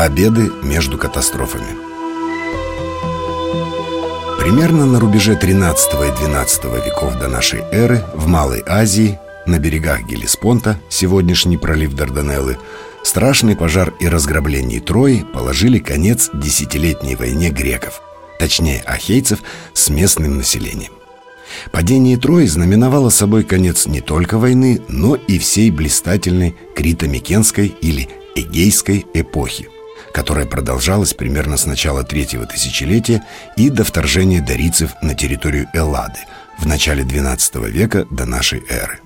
Обеды между катастрофами Примерно на рубеже 13 и 12 веков до нашей эры в Малой Азии, на берегах Гелеспонта, сегодняшний пролив Дарданеллы, страшный пожар и разграбление Трои положили конец десятилетней войне греков, точнее ахейцев, с местным населением. Падение Трои знаменовало собой конец не только войны, но и всей блистательной крито-микенской или эгейской эпохи – которая продолжалась примерно с начала третьего тысячелетия и до вторжения дарийцев на территорию Эллады в начале XII века до нашей эры.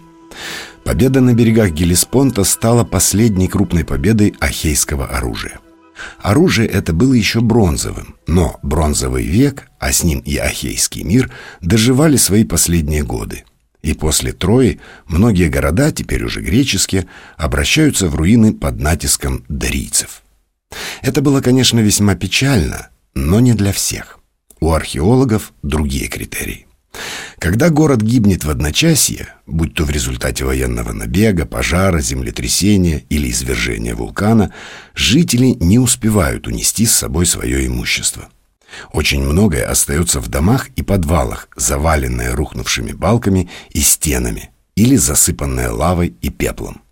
Победа на берегах Гелеспонта стала последней крупной победой ахейского оружия. Оружие это было еще бронзовым, но бронзовый век, а с ним и ахейский мир, доживали свои последние годы. И после Трои многие города, теперь уже греческие, обращаются в руины под натиском дарийцев. Это было, конечно, весьма печально, но не для всех. У археологов другие критерии. Когда город гибнет в одночасье, будь то в результате военного набега, пожара, землетрясения или извержения вулкана, жители не успевают унести с собой свое имущество. Очень многое остается в домах и подвалах, заваленное рухнувшими балками и стенами или засыпанное лавой и пеплом.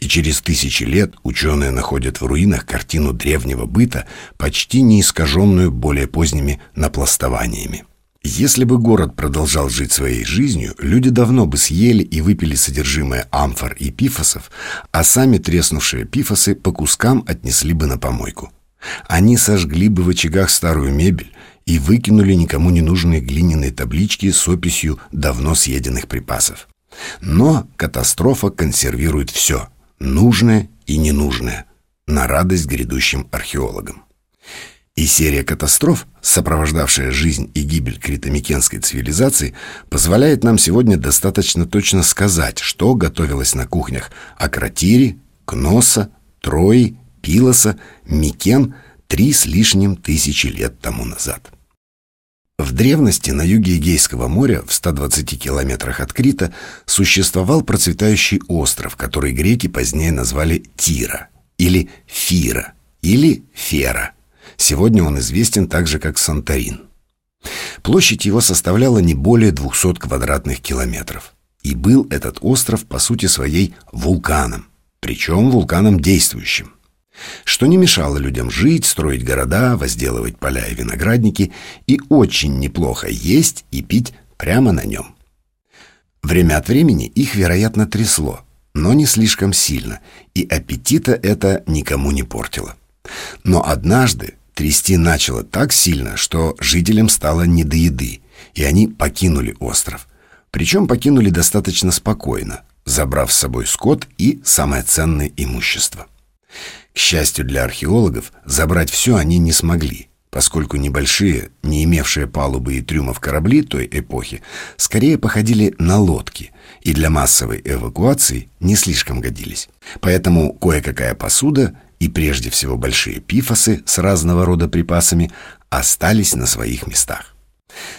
И через тысячи лет ученые находят в руинах картину древнего быта, почти не искаженную более поздними напластованиями. Если бы город продолжал жить своей жизнью, люди давно бы съели и выпили содержимое амфор и пифосов, а сами треснувшие пифосы по кускам отнесли бы на помойку. Они сожгли бы в очагах старую мебель и выкинули никому не нужные глиняные таблички с описью давно съеденных припасов. Но катастрофа консервирует все, нужное и ненужное, на радость грядущим археологам. И серия катастроф, сопровождавшая жизнь и гибель критомикенской цивилизации, позволяет нам сегодня достаточно точно сказать, что готовилось на кухнях Акротири, Кноса, Трои, Пилоса, Микен три с лишним тысячи лет тому назад. В древности на юге Эгейского моря, в 120 километрах от Крита, существовал процветающий остров, который греки позднее назвали Тира, или Фира, или Фера. Сегодня он известен также как Санторин. Площадь его составляла не более 200 квадратных километров. И был этот остров, по сути своей, вулканом, причем вулканом действующим что не мешало людям жить, строить города, возделывать поля и виноградники и очень неплохо есть и пить прямо на нем. Время от времени их, вероятно, трясло, но не слишком сильно, и аппетита это никому не портило. Но однажды трясти начало так сильно, что жителям стало не до еды, и они покинули остров. Причем покинули достаточно спокойно, забрав с собой скот и самое ценное имущество. К счастью для археологов, забрать все они не смогли, поскольку небольшие, не имевшие палубы и трюмов корабли той эпохи, скорее походили на лодки и для массовой эвакуации не слишком годились. Поэтому кое-какая посуда и прежде всего большие пифосы с разного рода припасами остались на своих местах.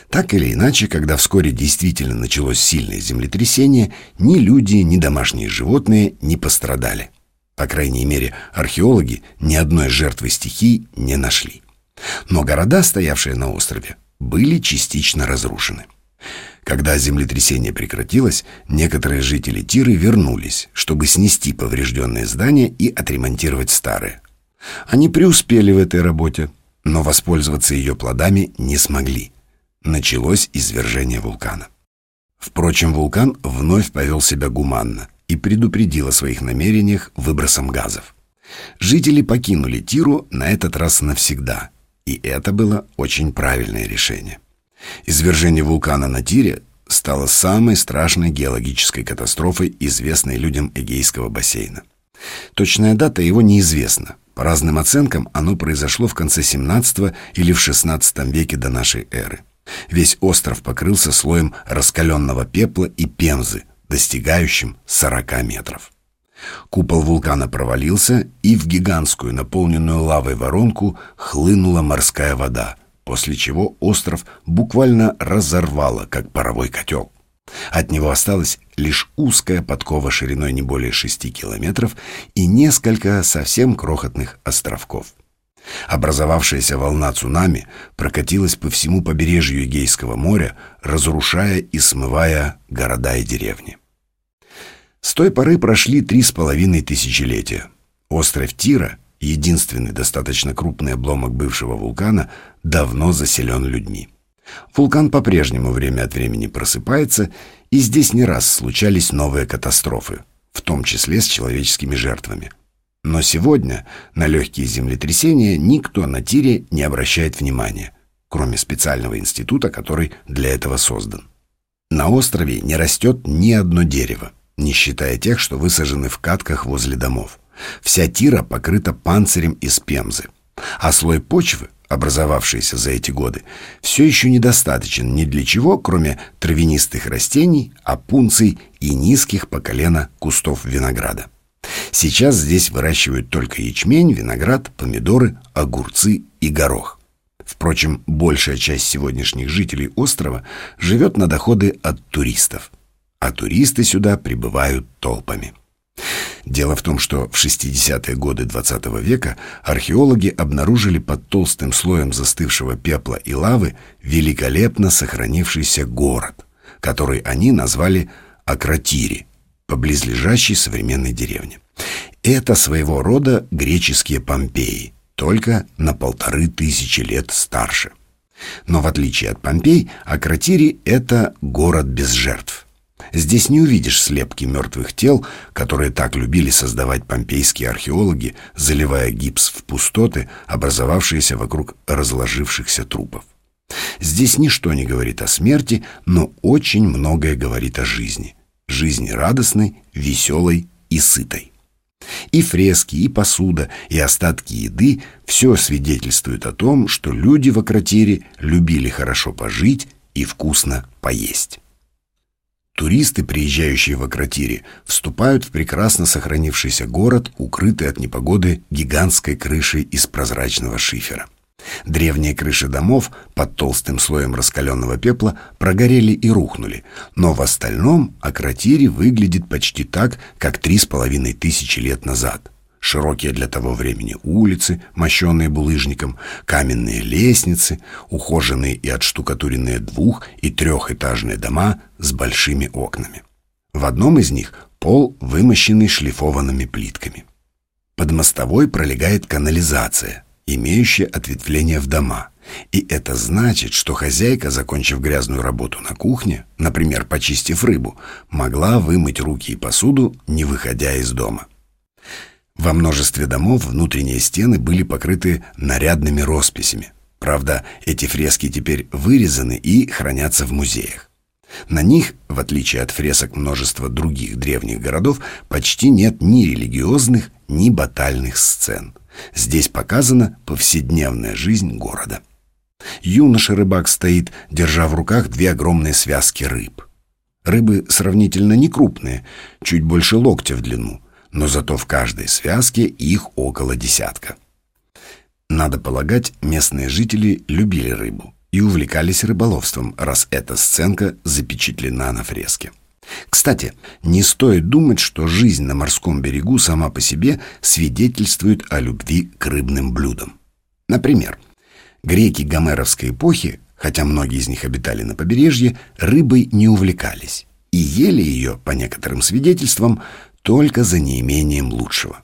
Так или иначе, когда вскоре действительно началось сильное землетрясение, ни люди, ни домашние животные не пострадали. По крайней мере, археологи ни одной жертвы стихий не нашли. Но города, стоявшие на острове, были частично разрушены. Когда землетрясение прекратилось, некоторые жители Тиры вернулись, чтобы снести поврежденные здания и отремонтировать старые. Они преуспели в этой работе, но воспользоваться ее плодами не смогли. Началось извержение вулкана. Впрочем, вулкан вновь повел себя гуманно – и предупредил о своих намерениях выбросом газов. Жители покинули Тиру на этот раз навсегда, и это было очень правильное решение. Извержение вулкана на Тире стало самой страшной геологической катастрофой, известной людям Эгейского бассейна. Точная дата его неизвестна. По разным оценкам, оно произошло в конце 17 или в 16 веке до нашей эры. Весь остров покрылся слоем раскаленного пепла и пемзы, достигающим 40 метров. Купол вулкана провалился, и в гигантскую, наполненную лавой воронку хлынула морская вода, после чего остров буквально разорвало, как паровой котел. От него осталась лишь узкая подкова шириной не более шести километров и несколько совсем крохотных островков. Образовавшаяся волна цунами прокатилась по всему побережью Эгейского моря, разрушая и смывая города и деревни. С той поры прошли три с половиной тысячелетия. Остров Тира, единственный достаточно крупный обломок бывшего вулкана, давно заселен людьми. Вулкан по-прежнему время от времени просыпается, и здесь не раз случались новые катастрофы, в том числе с человеческими жертвами. Но сегодня на легкие землетрясения никто на Тире не обращает внимания, кроме специального института, который для этого создан. На острове не растет ни одно дерево, не считая тех, что высажены в катках возле домов. Вся Тира покрыта панцирем из пемзы, а слой почвы, образовавшийся за эти годы, все еще недостаточен ни для чего, кроме травянистых растений, опунций и низких по колено кустов винограда. Сейчас здесь выращивают только ячмень, виноград, помидоры, огурцы и горох. Впрочем, большая часть сегодняшних жителей острова живет на доходы от туристов. А туристы сюда прибывают толпами. Дело в том, что в 60-е годы XX -го века археологи обнаружили под толстым слоем застывшего пепла и лавы великолепно сохранившийся город, который они назвали Акротири, по близлежащей современной деревне. Это своего рода греческие Помпеи, только на полторы тысячи лет старше. Но в отличие от Помпей, Акротири — это город без жертв. Здесь не увидишь слепки мертвых тел, которые так любили создавать помпейские археологи, заливая гипс в пустоты, образовавшиеся вокруг разложившихся трупов. Здесь ничто не говорит о смерти, но очень многое говорит о жизни жизни радостной, веселой и сытой. И фрески, и посуда, и остатки еды – все свидетельствует о том, что люди в Акротире любили хорошо пожить и вкусно поесть. Туристы, приезжающие в Акротире, вступают в прекрасно сохранившийся город, укрытый от непогоды гигантской крышей из прозрачного шифера. Древние крыши домов под толстым слоем раскаленного пепла прогорели и рухнули, но в остальном Акротири выглядит почти так, как три с половиной тысячи лет назад. Широкие для того времени улицы, мощенные булыжником, каменные лестницы, ухоженные и отштукатуренные двух- и трехэтажные дома с большими окнами. В одном из них пол вымощенный шлифованными плитками. Под мостовой пролегает канализация – имеющие ответвление в дома. И это значит, что хозяйка, закончив грязную работу на кухне, например, почистив рыбу, могла вымыть руки и посуду, не выходя из дома. Во множестве домов внутренние стены были покрыты нарядными росписями. Правда, эти фрески теперь вырезаны и хранятся в музеях. На них, в отличие от фресок множества других древних городов, почти нет ни религиозных, ни батальных сцен. Здесь показана повседневная жизнь города. Юноша-рыбак стоит, держа в руках две огромные связки рыб. Рыбы сравнительно некрупные, чуть больше локтя в длину, но зато в каждой связке их около десятка. Надо полагать, местные жители любили рыбу и увлекались рыболовством, раз эта сценка запечатлена на фреске. Кстати, не стоит думать, что жизнь на морском берегу сама по себе свидетельствует о любви к рыбным блюдам. Например, греки гомеровской эпохи, хотя многие из них обитали на побережье, рыбой не увлекались и ели ее, по некоторым свидетельствам, только за неимением лучшего.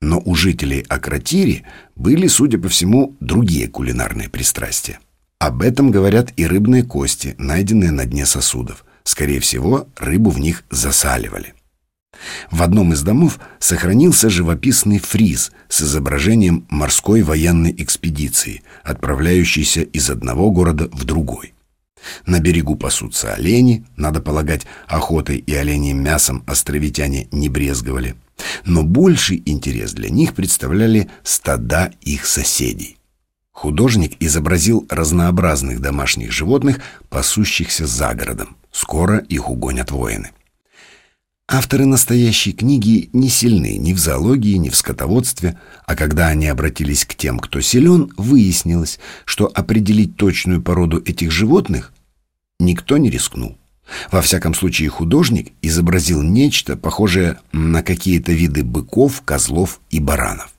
Но у жителей Акротири были, судя по всему, другие кулинарные пристрастия. Об этом говорят и рыбные кости, найденные на дне сосудов – Скорее всего, рыбу в них засаливали. В одном из домов сохранился живописный фриз с изображением морской военной экспедиции, отправляющейся из одного города в другой. На берегу пасутся олени, надо полагать, охотой и оленьим мясом островитяне не брезговали. Но больший интерес для них представляли стада их соседей. Художник изобразил разнообразных домашних животных, пасущихся за городом. Скоро их угонят воины. Авторы настоящей книги не сильны ни в зоологии, ни в скотоводстве, а когда они обратились к тем, кто силен, выяснилось, что определить точную породу этих животных никто не рискнул. Во всяком случае, художник изобразил нечто, похожее на какие-то виды быков, козлов и баранов.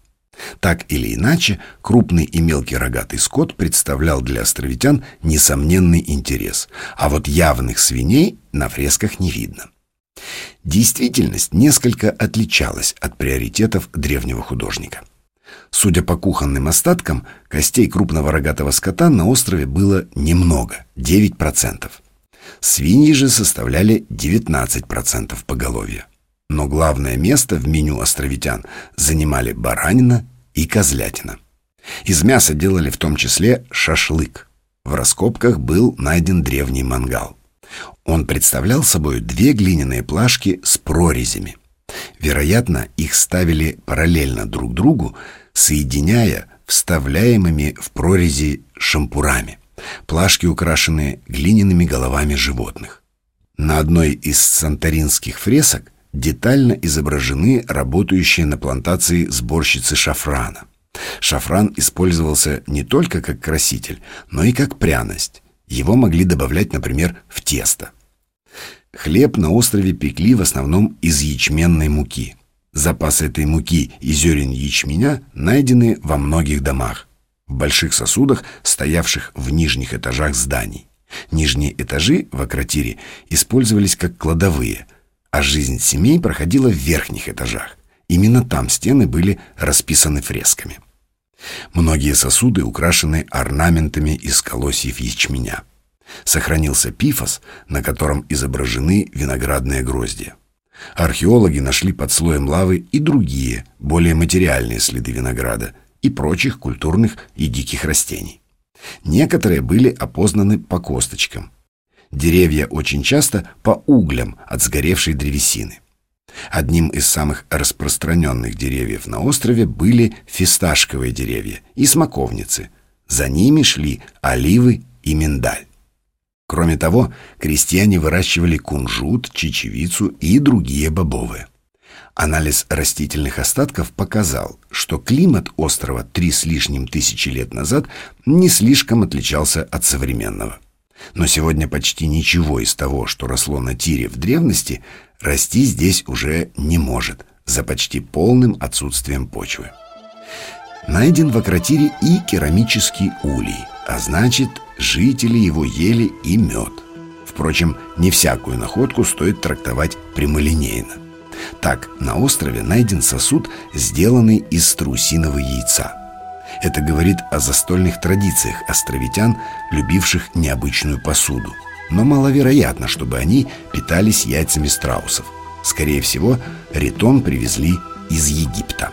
Так или иначе, крупный и мелкий рогатый скот представлял для островитян несомненный интерес, а вот явных свиней на фресках не видно. Действительность несколько отличалась от приоритетов древнего художника. Судя по кухонным остаткам, костей крупного рогатого скота на острове было немного – 9%. Свиньи же составляли 19% поголовья. Но главное место в меню островитян занимали баранина и козлятина. Из мяса делали в том числе шашлык. В раскопках был найден древний мангал. Он представлял собой две глиняные плашки с прорезями. Вероятно, их ставили параллельно друг другу, соединяя вставляемыми в прорези шампурами. Плашки украшены глиняными головами животных. На одной из санторинских фресок детально изображены работающие на плантации сборщицы шафрана. Шафран использовался не только как краситель, но и как пряность. Его могли добавлять, например, в тесто. Хлеб на острове пекли в основном из ячменной муки. Запасы этой муки и зерен ячменя найдены во многих домах, в больших сосудах, стоявших в нижних этажах зданий. Нижние этажи в Акротире использовались как кладовые – а жизнь семей проходила в верхних этажах. Именно там стены были расписаны фресками. Многие сосуды украшены орнаментами из колосьев ячменя. Сохранился пифос, на котором изображены виноградные гроздья. Археологи нашли под слоем лавы и другие, более материальные следы винограда и прочих культурных и диких растений. Некоторые были опознаны по косточкам, Деревья очень часто по углям от сгоревшей древесины. Одним из самых распространенных деревьев на острове были фисташковые деревья и смоковницы. За ними шли оливы и миндаль. Кроме того, крестьяне выращивали кунжут, чечевицу и другие бобовые. Анализ растительных остатков показал, что климат острова три с лишним тысячи лет назад не слишком отличался от современного. Но сегодня почти ничего из того, что росло на Тире в древности, расти здесь уже не может, за почти полным отсутствием почвы. Найден в Акротире и керамический улей, а значит, жители его ели и мед. Впрочем, не всякую находку стоит трактовать прямолинейно. Так, на острове найден сосуд, сделанный из страусиного яйца – это говорит о застольных традициях островитян, любивших необычную посуду. Но маловероятно, чтобы они питались яйцами страусов. Скорее всего, ритон привезли из Египта.